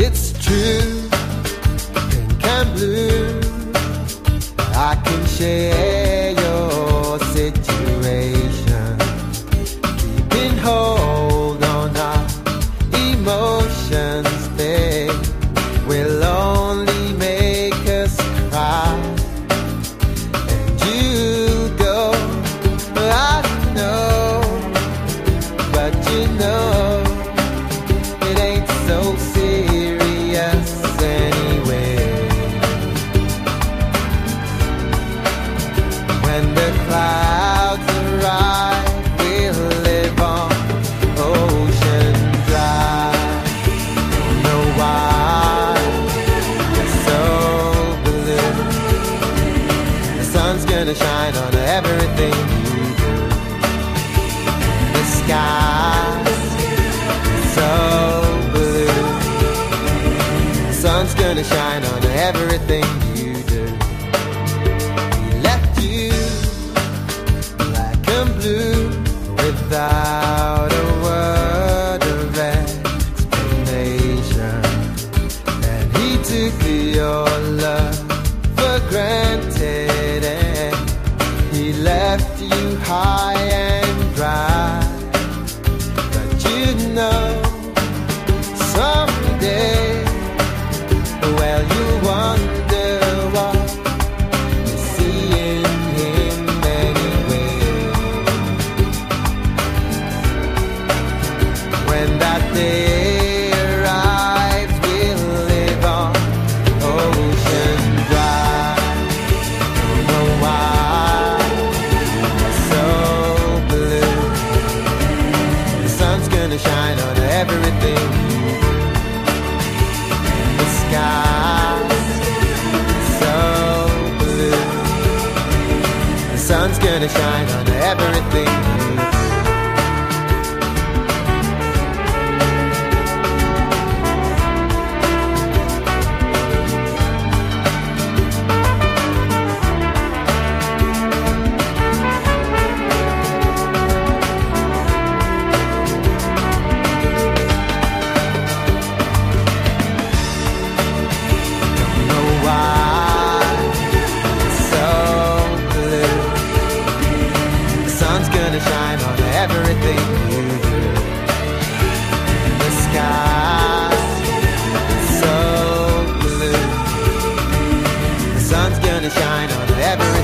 It's true, pink and blue. I can share your situation, keeping hold on our emotions. They will only make us cry. And you go, I know, but you know. Everything you do. The sky's so blue. The sun's gonna shine on everything you do. He left you black and blue without a word of explanation. And he took your love for granted sun's gonna shine on everything. shine on, every